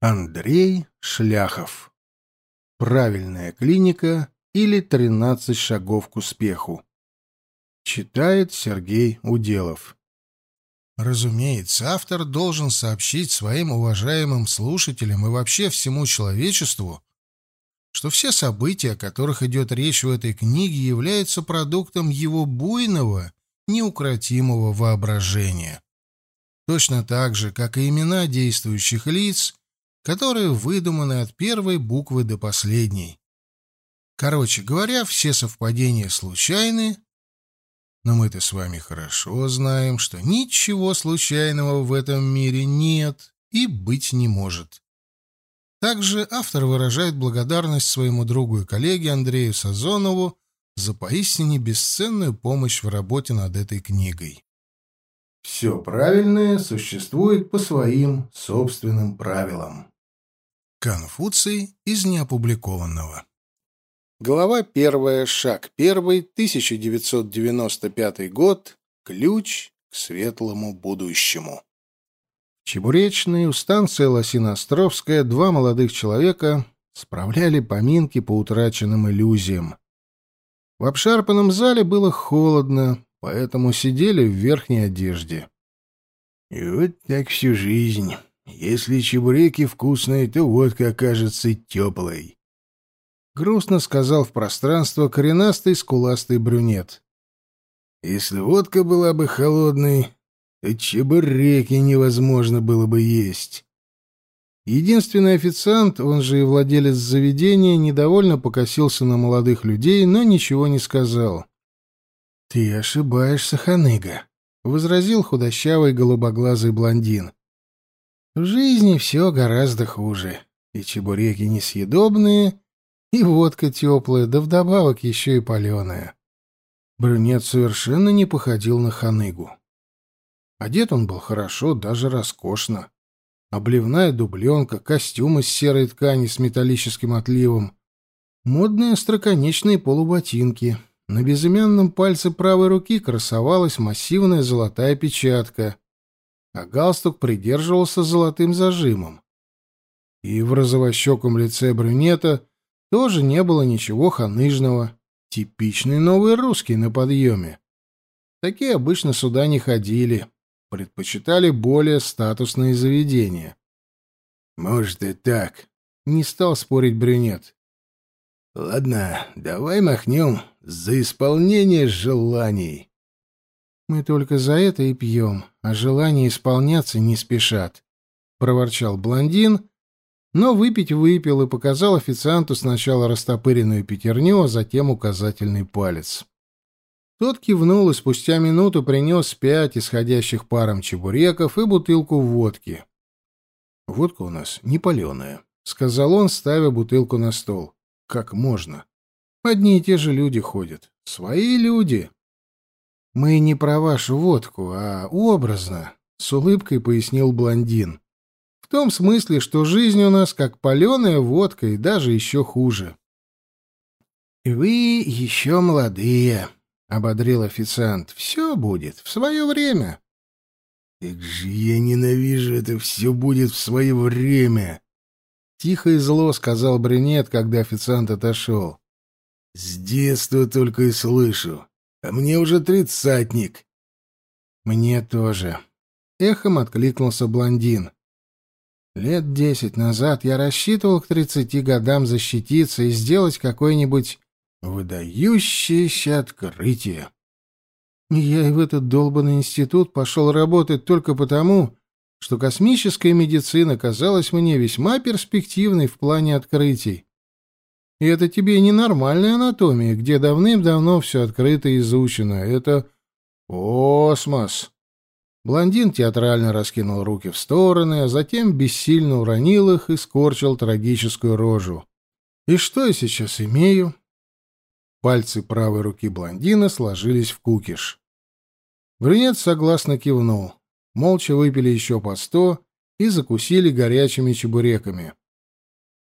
Андрей Шляхов. Правильная клиника или 13 шагов к успеху. Читает Сергей Уделов. Разумеется, автор должен сообщить своим уважаемым слушателям и вообще всему человечеству, что все события, о которых идет речь в этой книге, являются продуктом его буйного, неукротимого воображения. Точно так же, как и имена действующих лиц которые выдуманы от первой буквы до последней. Короче говоря, все совпадения случайны, но мы-то с вами хорошо знаем, что ничего случайного в этом мире нет и быть не может. Также автор выражает благодарность своему другу и коллеге Андрею Сазонову за поистине бесценную помощь в работе над этой книгой. Все правильное существует по своим собственным правилам. Конфуций из неопубликованного. Глава первая, шаг первый, 1995 год. Ключ к светлому будущему. Чебуречный у станции Лосиноостровская два молодых человека справляли поминки по утраченным иллюзиям. В обшарпанном зале было холодно, поэтому сидели в верхней одежде. И вот так всю жизнь. Если чебуреки вкусные, то водка окажется теплой. Грустно сказал в пространство коренастый скуластый брюнет. Если водка была бы холодной, то чебуреки невозможно было бы есть. Единственный официант, он же и владелец заведения, недовольно покосился на молодых людей, но ничего не сказал. — Ты ошибаешься, ханыга, — возразил худощавый голубоглазый блондин. В жизни все гораздо хуже. И чебуреки несъедобные, и водка теплая, да вдобавок еще и паленая. Брюнет совершенно не походил на ханыгу. Одет он был хорошо, даже роскошно. Обливная дубленка, костюм из серой ткани с металлическим отливом, модные остроконечные полуботинки. На безымянном пальце правой руки красовалась массивная золотая печатка — а галстук придерживался золотым зажимом. И в розовощеком лице брюнета тоже не было ничего ханыжного. Типичный новый русский на подъеме. Такие обычно сюда не ходили, предпочитали более статусные заведения. «Может, и так», — не стал спорить брюнет. «Ладно, давай махнем за исполнение желаний». Мы только за это и пьем, а желания исполняться не спешат, — проворчал блондин, но выпить выпил и показал официанту сначала растопыренную пятерню, а затем указательный палец. Тот кивнул и спустя минуту принес пять исходящих паром чебуреков и бутылку водки. «Водка у нас не паленая», — сказал он, ставя бутылку на стол. «Как можно? Одни и те же люди ходят. Свои люди». «Мы не про вашу водку, а образно», — с улыбкой пояснил блондин. «В том смысле, что жизнь у нас как паленая водка и даже еще хуже». «Вы еще молодые», — ободрил официант. «Все будет в свое время». «Как же я ненавижу это все будет в свое время!» Тихо и зло сказал брюнет, когда официант отошел. «С детства только и слышу. А мне уже тридцатник. Мне тоже. Эхом откликнулся блондин. Лет десять назад я рассчитывал к тридцати годам защититься и сделать какое-нибудь выдающееся открытие. Я и в этот долбанный институт пошел работать только потому, что космическая медицина казалась мне весьма перспективной в плане открытий. И это тебе не нормальная анатомия, где давным-давно все открыто и изучено. Это космос. Блондин театрально раскинул руки в стороны, а затем бессильно уронил их и скорчил трагическую рожу. И что я сейчас имею? Пальцы правой руки блондина сложились в кукиш. Брюнет согласно кивнул. Молча выпили еще по сто и закусили горячими чебуреками.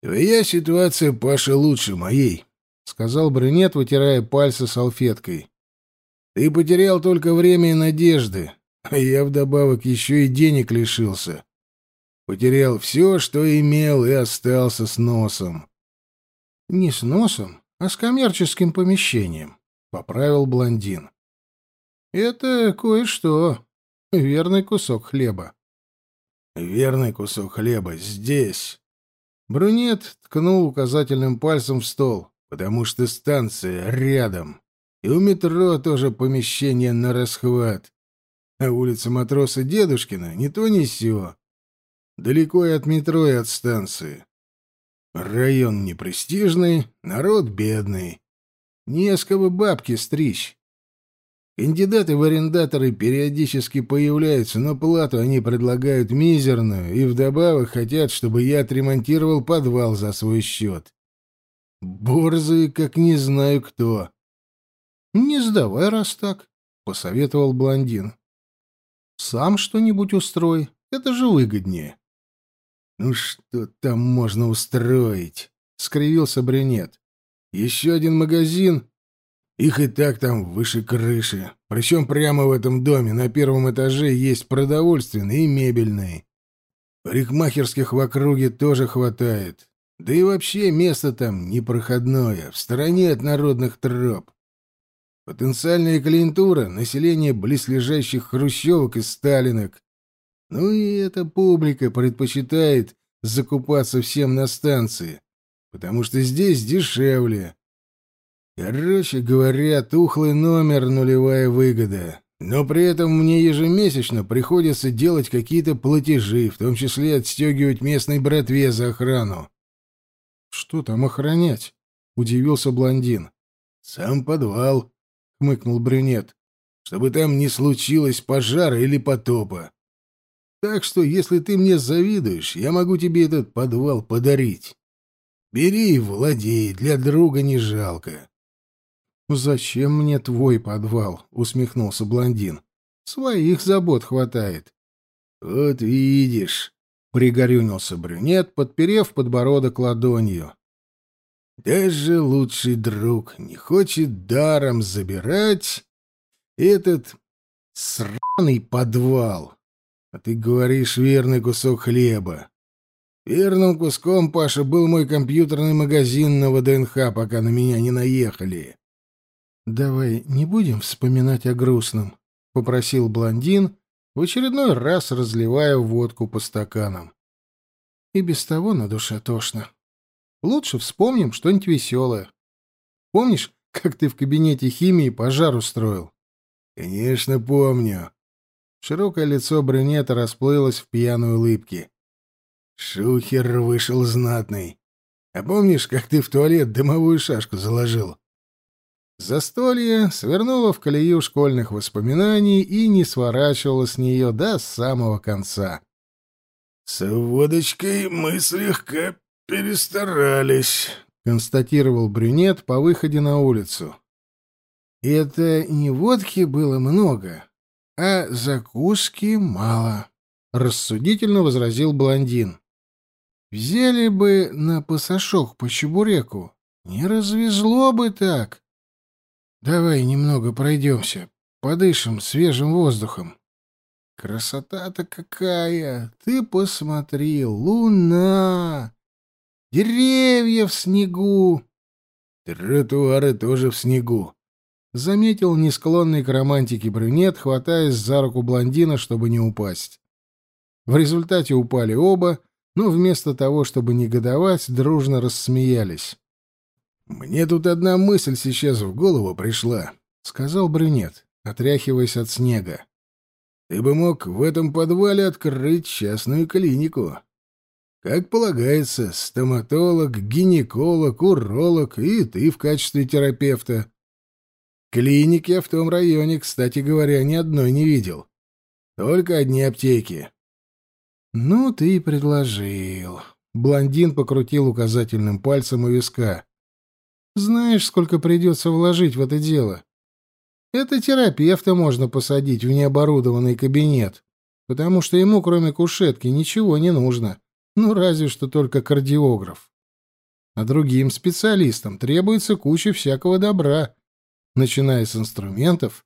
«Твоя ситуация, Паша, лучше моей», — сказал брюнет, вытирая пальцы салфеткой. «Ты потерял только время и надежды, а я вдобавок еще и денег лишился. Потерял все, что имел, и остался с носом. — Не с носом, а с коммерческим помещением, — поправил блондин. — Это кое-что. Верный кусок хлеба. — Верный кусок хлеба здесь. Брюнет ткнул указательным пальцем в стол, потому что станция рядом. И у метро тоже помещение на расхват. А улица Матроса Дедушкина не то не сё. Далеко и от метро, и от станции. Район непрестижный, народ бедный. Не с кого бабки стричь. Кандидаты в арендаторы периодически появляются, но плату они предлагают мизерную и вдобавок хотят, чтобы я отремонтировал подвал за свой счет. Борзые, как не знаю кто. — Не сдавай, раз так, — посоветовал блондин. — Сам что-нибудь устрой, это же выгоднее. — Ну что там можно устроить? — скривился брюнет. — Еще один магазин их и так там выше крыши. Причем прямо в этом доме на первом этаже есть продовольственный и мебельный. Парикмахерских в округе тоже хватает. Да и вообще место там непроходное, в стороне от народных троп. Потенциальная клиентура — население близлежащих хрущевок и сталинок. Ну и эта публика предпочитает закупаться всем на станции, потому что здесь дешевле. Короче говоря, тухлый номер — нулевая выгода. Но при этом мне ежемесячно приходится делать какие-то платежи, в том числе отстегивать местной братве за охрану. — Что там охранять? — удивился блондин. — Сам подвал, — хмыкнул брюнет, — чтобы там не случилось пожара или потопа. Так что, если ты мне завидуешь, я могу тебе этот подвал подарить. Бери и владей, для друга не жалко. «Зачем мне твой подвал?» — усмехнулся блондин. «Своих забот хватает». «Вот видишь», — пригорюнился брюнет, подперев подбородок ладонью. «Даже лучший друг не хочет даром забирать этот сраный подвал. А ты говоришь верный кусок хлеба. Верным куском, Паша, был мой компьютерный магазин на ВДНХ, пока на меня не наехали. «Давай не будем вспоминать о грустном», — попросил блондин, в очередной раз разливая водку по стаканам. «И без того на душе тошно. Лучше вспомним что-нибудь веселое. Помнишь, как ты в кабинете химии пожар устроил?» «Конечно, помню». Широкое лицо брюнета расплылось в пьяной улыбке. «Шухер вышел знатный. А помнишь, как ты в туалет дымовую шашку заложил?» Застолье свернуло в колею школьных воспоминаний и не сворачивало с нее до самого конца. «С водочкой мы слегка перестарались», — констатировал брюнет по выходе на улицу. «Это не водки было много, а закуски мало», — рассудительно возразил блондин. «Взяли бы на пасашок по чебуреку, не развезло бы так». Давай немного пройдемся, подышим свежим воздухом. Красота-то какая! Ты посмотри, луна! Деревья в снегу! Тротуары тоже в снегу. Заметил несклонный к романтике брюнет, хватаясь за руку блондина, чтобы не упасть. В результате упали оба, но вместо того, чтобы негодовать, дружно рассмеялись. «Мне тут одна мысль сейчас в голову пришла», — сказал брюнет, отряхиваясь от снега. «Ты бы мог в этом подвале открыть частную клинику. Как полагается, стоматолог, гинеколог, уролог и ты в качестве терапевта. Клиники я в том районе, кстати говоря, ни одной не видел. Только одни аптеки». «Ну, ты и предложил». Блондин покрутил указательным пальцем у виска. Знаешь, сколько придется вложить в это дело? Это терапевта можно посадить в необорудованный кабинет, потому что ему, кроме кушетки, ничего не нужно. Ну, разве что только кардиограф. А другим специалистам требуется куча всякого добра, начиная с инструментов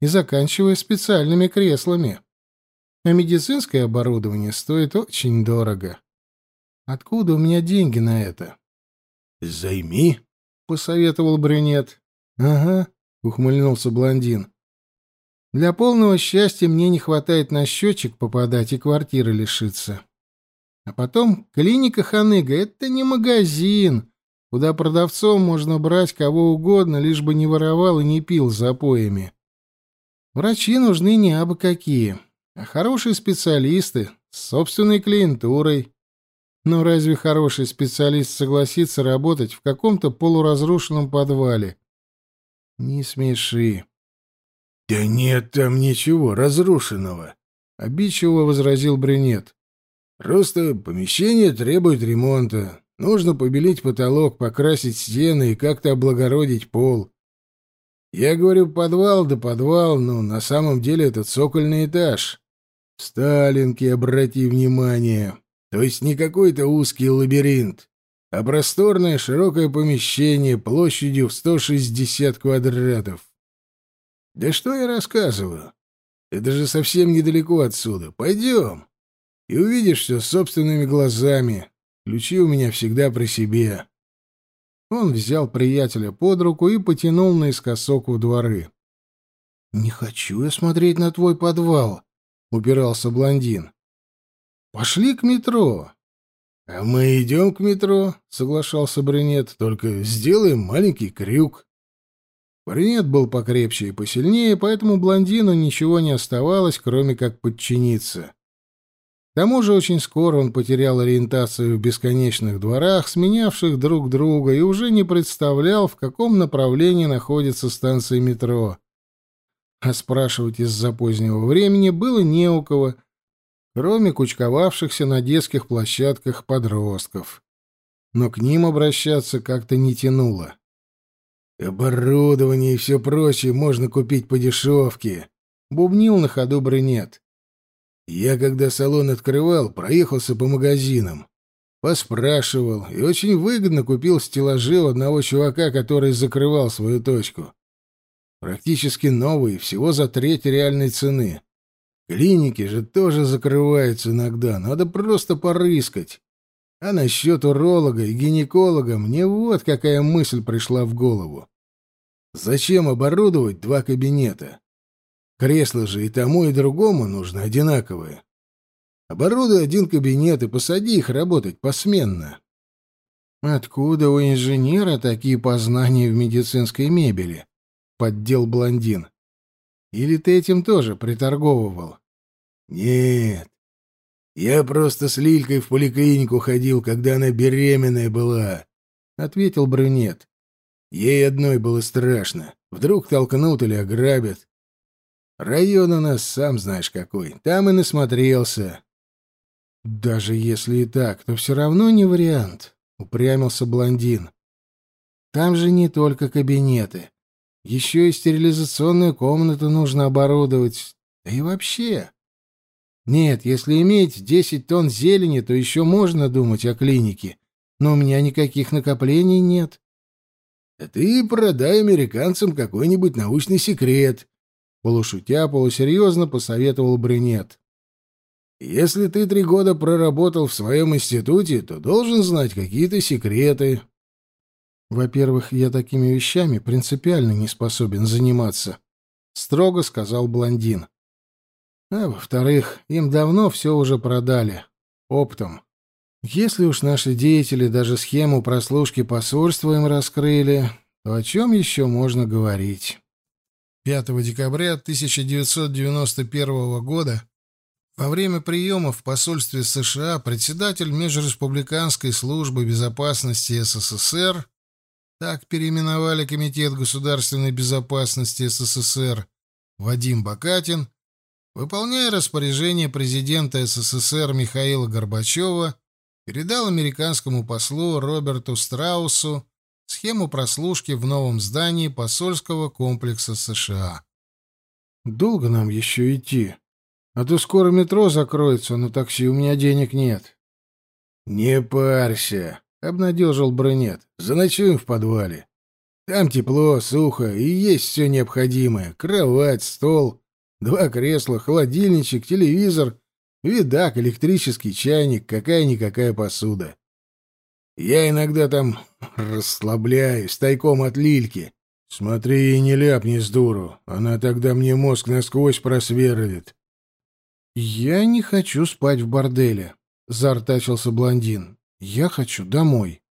и заканчивая специальными креслами. А медицинское оборудование стоит очень дорого. Откуда у меня деньги на это? Займи, посоветовал брюнет. Ага, ухмыльнулся блондин. Для полного счастья мне не хватает на счетчик попадать и квартиры лишиться. А потом клиника Ханыга — это не магазин, куда продавцом можно брать кого угодно, лишь бы не воровал и не пил запоями. Врачи нужны не абы какие, а хорошие специалисты с собственной клиентурой. Но разве хороший специалист согласится работать в каком-то полуразрушенном подвале? Не смеши. Да нет там ничего разрушенного, обидчиво возразил брюнет. Просто помещение требует ремонта. Нужно побелить потолок, покрасить стены и как-то облагородить пол. Я говорю подвал да подвал, но на самом деле это цокольный этаж. Сталинки, обрати внимание. То есть не какой-то узкий лабиринт, а просторное широкое помещение площадью в 160 квадратов. Да что я рассказываю? Это же совсем недалеко отсюда. Пойдем. И увидишь все собственными глазами. Ключи у меня всегда при себе. Он взял приятеля под руку и потянул наискосок в дворы. «Не хочу я смотреть на твой подвал», — упирался блондин. «Пошли к метро». «А мы идем к метро», — соглашался брюнет, — «только сделаем маленький крюк». Брюнет был покрепче и посильнее, поэтому блондину ничего не оставалось, кроме как подчиниться. К тому же очень скоро он потерял ориентацию в бесконечных дворах, сменявших друг друга, и уже не представлял, в каком направлении находится станция метро. А спрашивать из-за позднего времени было не у кого, кроме кучковавшихся на детских площадках подростков. Но к ним обращаться как-то не тянуло. «Оборудование и все прочее можно купить по дешевке», — бубнил на ходу брюнет. Я, когда салон открывал, проехался по магазинам. Поспрашивал и очень выгодно купил стеллажи у одного чувака, который закрывал свою точку. Практически новые, всего за треть реальной цены. Клиники же тоже закрываются иногда, надо просто порыскать. А насчет уролога и гинеколога мне вот какая мысль пришла в голову. Зачем оборудовать два кабинета? Кресла же и тому, и другому нужно одинаковые. Оборудуй один кабинет и посади их работать посменно. Откуда у инженера такие познания в медицинской мебели? Поддел блондин. Или ты этим тоже приторговывал? Нет. Я просто с Лилькой в поликлинику ходил, когда она беременная была, ответил брюнет. Ей одной было страшно. Вдруг толкнут или ограбят. Район у нас сам знаешь какой. Там и насмотрелся. Даже если и так, то все равно не вариант, упрямился блондин. Там же не только кабинеты. Еще и стерилизационную комнату нужно оборудовать. Да и вообще. Нет, если иметь десять тонн зелени, то еще можно думать о клинике. Но у меня никаких накоплений нет. А ты продай американцам какой-нибудь научный секрет, Полушутя, полусерьезно посоветовал брюнет. «Если ты три года проработал в своем институте, то должен знать какие-то секреты». «Во-первых, я такими вещами принципиально не способен заниматься», — строго сказал блондин. «А во-вторых, им давно все уже продали. Оптом. Если уж наши деятели даже схему прослушки посольства им раскрыли, то о чем еще можно говорить?» 5 декабря 1991 года во время приема в посольстве США председатель Межреспубликанской службы безопасности СССР, так переименовали Комитет государственной безопасности СССР, Вадим Бакатин, выполняя распоряжение президента СССР Михаила Горбачева, передал американскому послу Роберту Страусу схему прослушки в новом здании посольского комплекса США. «Долго нам еще идти? А то скоро метро закроется, на такси у меня денег нет». «Не парься», — обнадежил Брюнет. «Заночуем в подвале. Там тепло, сухо и есть все необходимое. Кровать, стол, Два кресла, холодильничек, телевизор, видак, электрический чайник, какая-никакая посуда. Я иногда там расслабляюсь, тайком от Лильки. Смотри и не ляпни с дуру, она тогда мне мозг насквозь просверлит. «Я не хочу спать в борделе», — заортачился блондин. «Я хочу домой».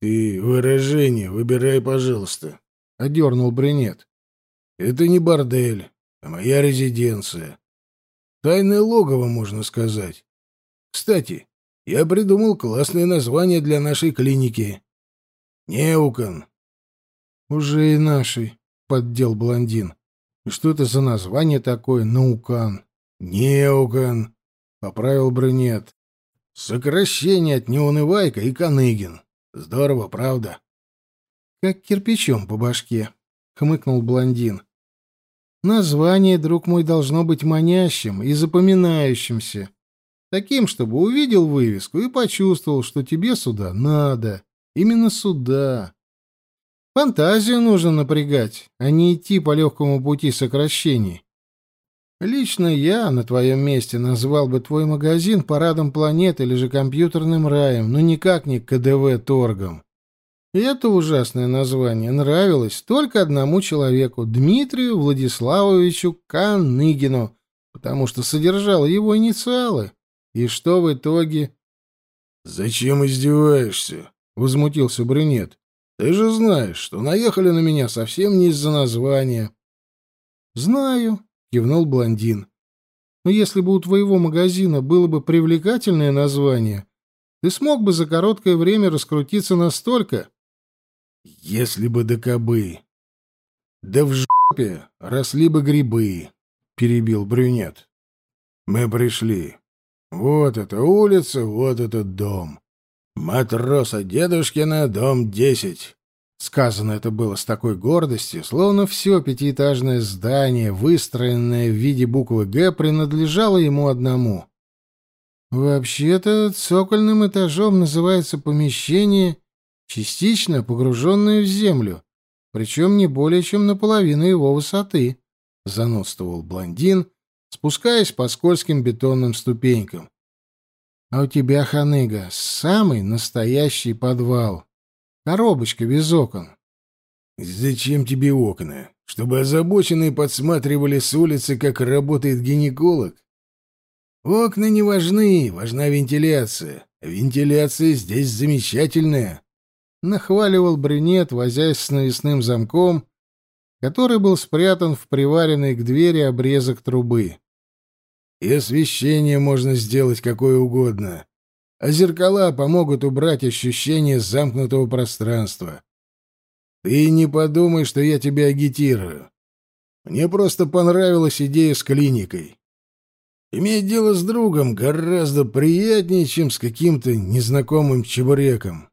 «Ты выражение выбирай, пожалуйста», — одернул брюнет. «Это не бордель, а моя резиденция. Тайное логово, можно сказать. Кстати, я придумал классное название для нашей клиники. Неукон». «Уже и нашей», — поддел блондин. «И что это за название такое, Наукан?» «Неукон», — поправил брюнет. «Сокращение от Неунывайка и Каныгин. Здорово, правда?» «Как кирпичом по башке», — хмыкнул блондин. «Название, друг мой, должно быть манящим и запоминающимся. Таким, чтобы увидел вывеску и почувствовал, что тебе сюда надо. Именно сюда. Фантазию нужно напрягать, а не идти по легкому пути сокращений. Лично я на твоем месте назвал бы твой магазин парадом планеты или же компьютерным раем, но никак не КДВ-торгом. И это ужасное название нравилось только одному человеку, Дмитрию Владиславовичу Каныгину, потому что содержало его инициалы. И что в итоге? «Зачем издеваешься?» — возмутился брюнет. «Ты же знаешь, что наехали на меня совсем не из-за названия». «Знаю», — кивнул блондин. «Но если бы у твоего магазина было бы привлекательное название, ты смог бы за короткое время раскрутиться настолько...» «Если бы до кобы...» «Да в жопе росли бы грибы», — перебил брюнет. «Мы пришли. Вот эта улица, вот этот дом. Матроса Дедушкина, дом десять. Сказано это было с такой гордостью, словно все пятиэтажное здание, выстроенное в виде буквы «Г», принадлежало ему одному. Вообще-то цокольным этажом называется помещение, частично погруженное в землю, причем не более чем наполовину его высоты, — занудствовал блондин, спускаясь по скользким бетонным ступенькам. — А у тебя, ханыга, самый настоящий подвал — Коробочка без окон. Зачем тебе окна? Чтобы озабоченные подсматривали с улицы, как работает гинеколог? Окна не важны, важна вентиляция. Вентиляция здесь замечательная. Нахваливал брюнет, возясь с навесным замком, который был спрятан в приваренный к двери обрезок трубы. И освещение можно сделать какое угодно а зеркала помогут убрать ощущение замкнутого пространства. Ты не подумай, что я тебя агитирую. Мне просто понравилась идея с клиникой. Иметь дело с другом гораздо приятнее, чем с каким-то незнакомым чебуреком.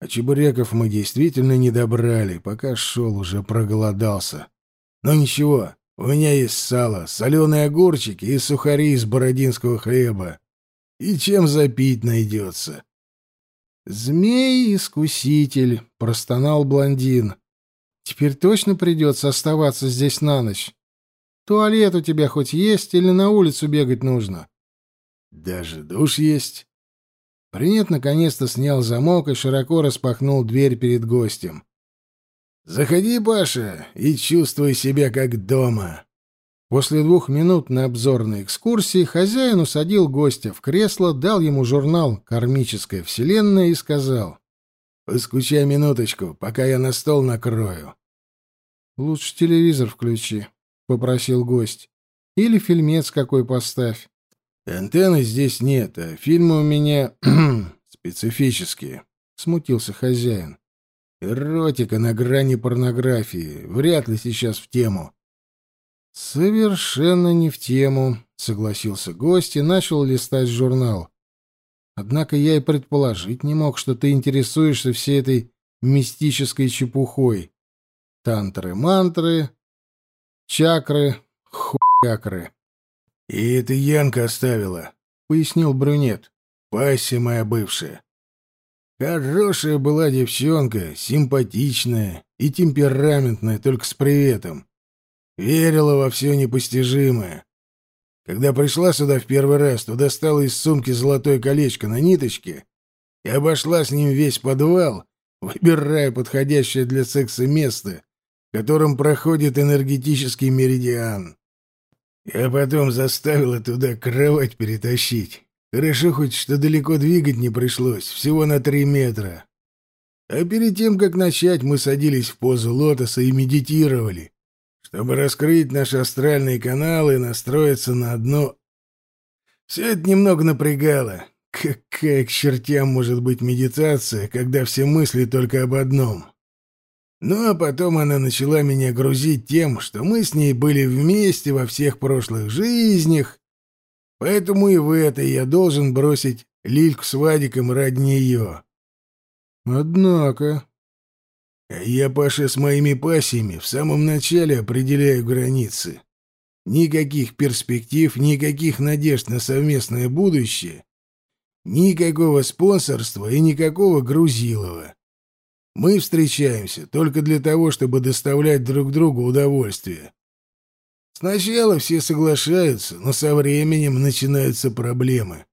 А чебуреков мы действительно не добрали, пока шел уже проголодался. Но ничего, у меня есть сало, соленые огурчики и сухари из бородинского хлеба. И чем запить найдется. «Змей-искуситель», — простонал блондин. «Теперь точно придется оставаться здесь на ночь. Туалет у тебя хоть есть или на улицу бегать нужно?» «Даже душ есть». Принят наконец-то снял замок и широко распахнул дверь перед гостем. «Заходи, Паша, и чувствуй себя как дома». После двух минут на обзорной экскурсии хозяин усадил гостя в кресло, дал ему журнал «Кармическая вселенная» и сказал «Поскучай минуточку, пока я на стол накрою». «Лучше телевизор включи», — попросил гость. «Или фильмец какой поставь». «Антенны здесь нет, а фильмы у меня специфические», — смутился хозяин. «Эротика на грани порнографии. Вряд ли сейчас в тему». «Совершенно не в тему», — согласился гость и начал листать журнал. «Однако я и предположить не мог, что ты интересуешься всей этой мистической чепухой. Тантры-мантры, чакры, хуякры». «И это Янка оставила», — пояснил брюнет. «Пася моя бывшая. Хорошая была девчонка, симпатичная и темпераментная, только с приветом. Верила во все непостижимое. Когда пришла сюда в первый раз, то достала из сумки золотое колечко на ниточке и обошла с ним весь подвал, выбирая подходящее для секса место, которым проходит энергетический меридиан. Я потом заставила туда кровать перетащить. Хорошо хоть, что далеко двигать не пришлось, всего на три метра. А перед тем, как начать, мы садились в позу лотоса и медитировали, чтобы раскрыть наши астральные каналы и настроиться на одно... Все это немного напрягало. Какая к чертям может быть медитация, когда все мысли только об одном? Ну а потом она начала меня грузить тем, что мы с ней были вместе во всех прошлых жизнях, поэтому и в этой я должен бросить Лильку с Вадиком ради нее. Однако... А я, Паша, с моими пассиями в самом начале определяю границы. Никаких перспектив, никаких надежд на совместное будущее, никакого спонсорства и никакого грузилова. Мы встречаемся только для того, чтобы доставлять друг другу удовольствие. Сначала все соглашаются, но со временем начинаются проблемы.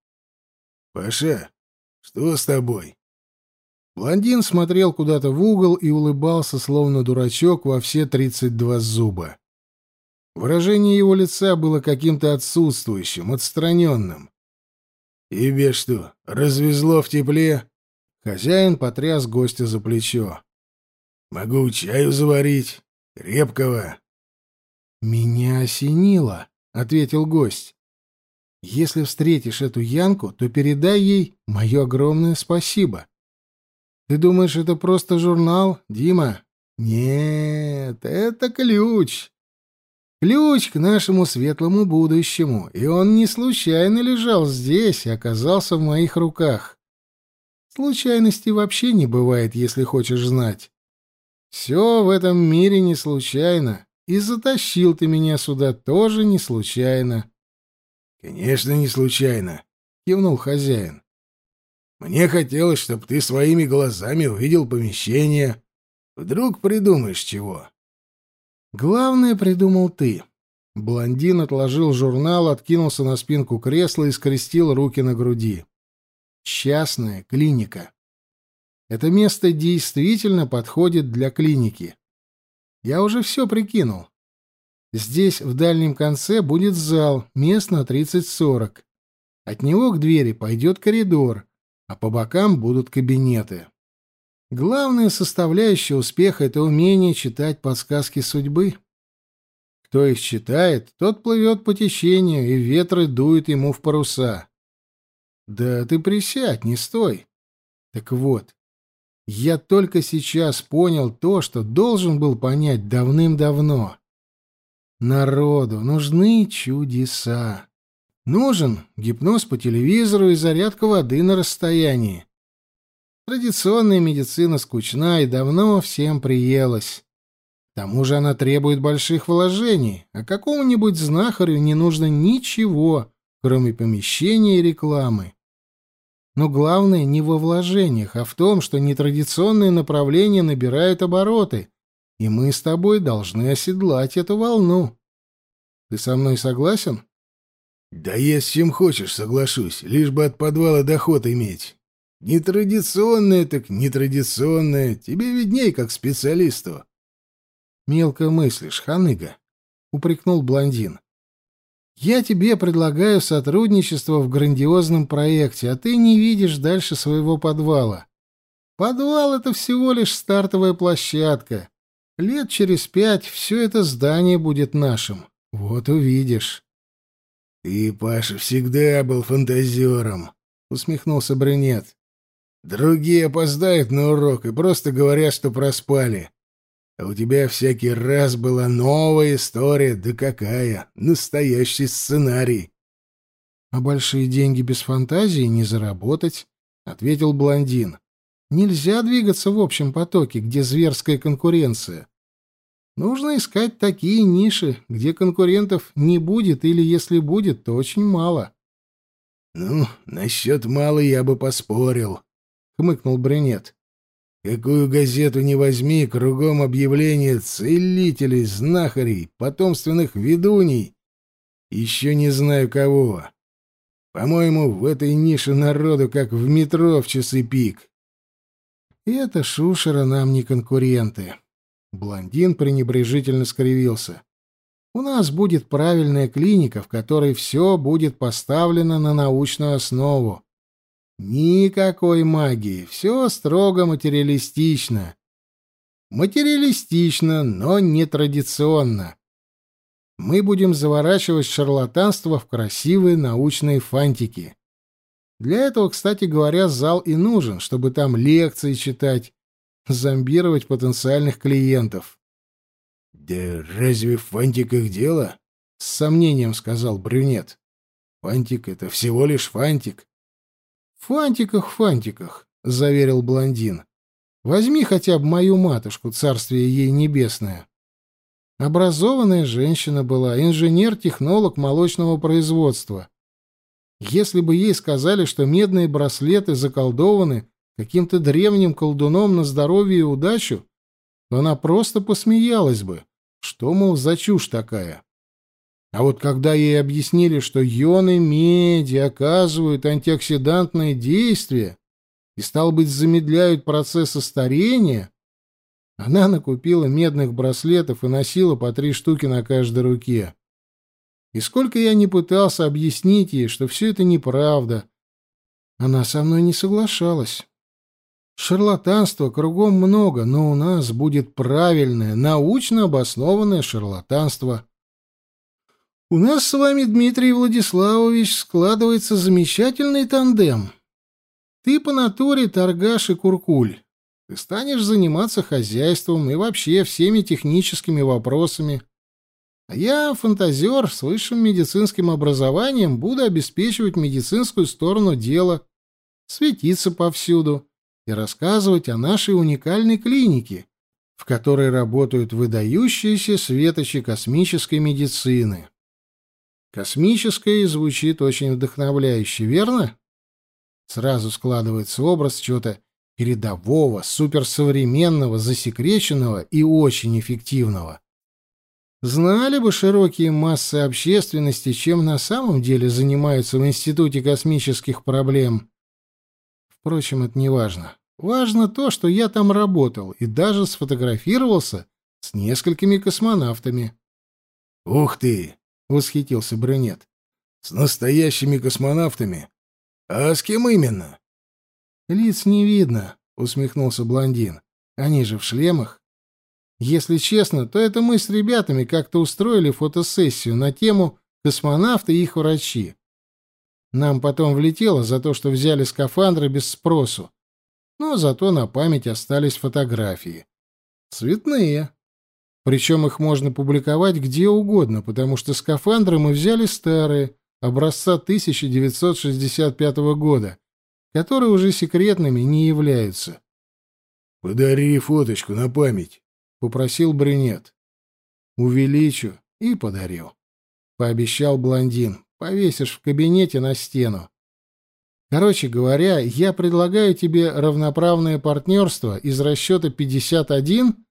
Паша, что с тобой? Блондин смотрел куда-то в угол и улыбался, словно дурачок, во все тридцать два зуба. Выражение его лица было каким-то отсутствующим, отстраненным. «Тебе что, развезло в тепле?» Хозяин потряс гостя за плечо. «Могу чаю заварить. Крепкого». «Меня осенило», — ответил гость. «Если встретишь эту Янку, то передай ей мое огромное спасибо. Ты думаешь, это просто журнал, Дима? Нет, это ключ. Ключ к нашему светлому будущему, и он не случайно лежал здесь и оказался в моих руках. Случайностей вообще не бывает, если хочешь знать. Все в этом мире не случайно, и затащил ты меня сюда тоже не случайно. — Конечно, не случайно, — кивнул хозяин. — Мне хотелось, чтобы ты своими глазами увидел помещение. Вдруг придумаешь чего. — Главное придумал ты. Блондин отложил журнал, откинулся на спинку кресла и скрестил руки на груди. Частная клиника. Это место действительно подходит для клиники. Я уже все прикинул. Здесь в дальнем конце будет зал, мест на 30-40. От него к двери пойдет коридор, а по бокам будут кабинеты. Главная составляющая успеха — это умение читать подсказки судьбы. Кто их читает, тот плывет по течению, и ветры дуют ему в паруса. Да ты присядь, не стой. Так вот, я только сейчас понял то, что должен был понять давным-давно. Народу нужны чудеса. Нужен гипноз по телевизору и зарядка воды на расстоянии. Традиционная медицина скучна и давно всем приелась. К тому же она требует больших вложений, а какому-нибудь знахарю не нужно ничего, кроме помещения и рекламы. Но главное не во вложениях, а в том, что нетрадиционные направления набирают обороты, и мы с тобой должны оседлать эту волну. Ты со мной согласен? Да я с чем хочешь соглашусь, лишь бы от подвала доход иметь. Нетрадиционное так нетрадиционное, тебе видней как специалисту. Мелко мыслишь, ханыга, упрекнул блондин. Я тебе предлагаю сотрудничество в грандиозном проекте, а ты не видишь дальше своего подвала. Подвал — это всего лишь стартовая площадка. Лет через пять все это здание будет нашим. Вот увидишь. — Ты, Паша, всегда был фантазером, — усмехнулся Брюнет. — Другие опоздают на урок и просто говорят, что проспали. А у тебя всякий раз была новая история, да какая, настоящий сценарий. — А большие деньги без фантазии не заработать, — ответил блондин. — Нельзя двигаться в общем потоке, где зверская конкуренция. Нужно искать такие ниши, где конкурентов не будет, или если будет, то очень мало. — Ну, насчет мало я бы поспорил, — хмыкнул Брюнет. Какую газету не возьми, кругом объявления целителей, знахарей, потомственных ведуней. Еще не знаю кого. По-моему, в этой нише народу, как в метро в часы пик. И это Шушера нам не конкуренты. Блондин пренебрежительно скривился. У нас будет правильная клиника, в которой все будет поставлено на научную основу. Никакой магии, все строго материалистично. Материалистично, но не традиционно. Мы будем заворачивать шарлатанство в красивые научные фантики. Для этого, кстати говоря, зал и нужен, чтобы там лекции читать, зомбировать потенциальных клиентов. «Да разве в фантиках дело?» — с сомнением сказал брюнет. «Фантик — это всего лишь фантик». «В фантиках, фантиках», — заверил блондин. «Возьми хотя бы мою матушку, царствие ей небесное. Образованная женщина была, инженер-технолог молочного производства. Если бы ей сказали, что медные браслеты заколдованы каким-то древним колдуном на здоровье и удачу, то она просто посмеялась бы. Что, мол, за чушь такая? А вот когда ей объяснили, что ионы меди оказывают антиоксидантное действие и, стал быть, замедляют процессы старения, она накупила медных браслетов и носила по три штуки на каждой руке. И сколько я не пытался объяснить ей, что все это неправда, она со мной не соглашалась. Шарлатанства кругом много, но у нас будет правильное, научно обоснованное шарлатанство. У нас с вами, Дмитрий Владиславович, складывается замечательный тандем. Ты по натуре торгаш и куркуль. Ты станешь заниматься хозяйством и вообще всеми техническими вопросами. А я, фантазер с высшим медицинским образованием, буду обеспечивать медицинскую сторону дела, светиться повсюду и рассказывать о нашей уникальной клинике, в которой работают выдающиеся светочи космической медицины. Космическое звучит очень вдохновляюще, верно? Сразу складывается образ чего-то передового, суперсовременного, засекреченного и очень эффективного. Знали бы широкие массы общественности, чем на самом деле занимаются в Институте космических проблем. Впрочем, это не важно. Важно то, что я там работал и даже сфотографировался с несколькими космонавтами. «Ух ты!» — восхитился Брюнет. «С настоящими космонавтами? А с кем именно?» «Лиц не видно», — усмехнулся блондин. «Они же в шлемах. Если честно, то это мы с ребятами как-то устроили фотосессию на тему «Космонавты и их врачи». Нам потом влетело за то, что взяли скафандры без спросу, но зато на память остались фотографии. Цветные. Причем их можно публиковать где угодно, потому что скафандры мы взяли старые, образца 1965 года, которые уже секретными не являются. «Подари фоточку на память», — попросил брюнет. «Увеличу и подарю», — пообещал блондин. «Повесишь в кабинете на стену. Короче говоря, я предлагаю тебе равноправное партнерство из расчета 51,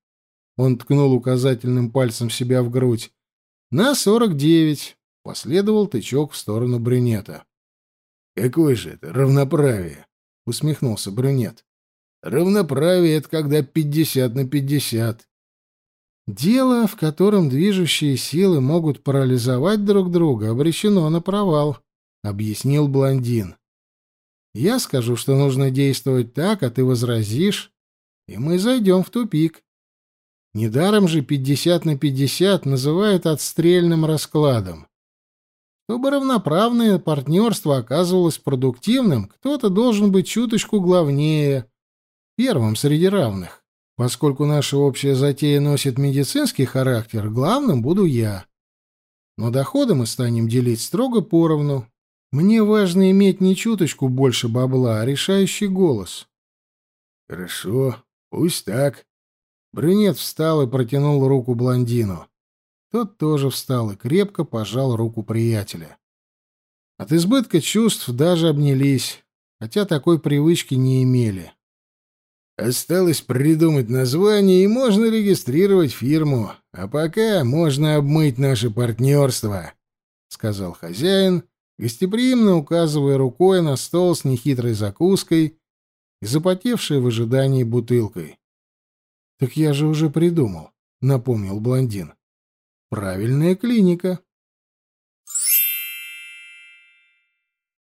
он ткнул указательным пальцем себя в грудь, на 49. Последовал тычок в сторону брюнета. «Какое же это равноправие?» — усмехнулся брюнет. «Равноправие — это когда 50 на 50. Дело, в котором движущие силы могут парализовать друг друга, обречено на провал, — объяснил блондин. Я скажу, что нужно действовать так, а ты возразишь, и мы зайдем в тупик. Недаром же 50 на 50 называют отстрельным раскладом. Чтобы равноправное партнерство оказывалось продуктивным, кто-то должен быть чуточку главнее, первым среди равных. Поскольку наша общая затея носит медицинский характер, главным буду я. Но доходы мы станем делить строго поровну, мне важно иметь не чуточку больше бабла, а решающий голос. Хорошо, пусть так. Брюнет встал и протянул руку блондину. Тот тоже встал и крепко пожал руку приятеля. От избытка чувств даже обнялись, хотя такой привычки не имели. Осталось придумать название, и можно регистрировать фирму. А пока можно обмыть наше партнерство», — сказал хозяин, гостеприимно указывая рукой на стол с нехитрой закуской и запотевшей в ожидании бутылкой. «Так я же уже придумал», — напомнил блондин. «Правильная клиника».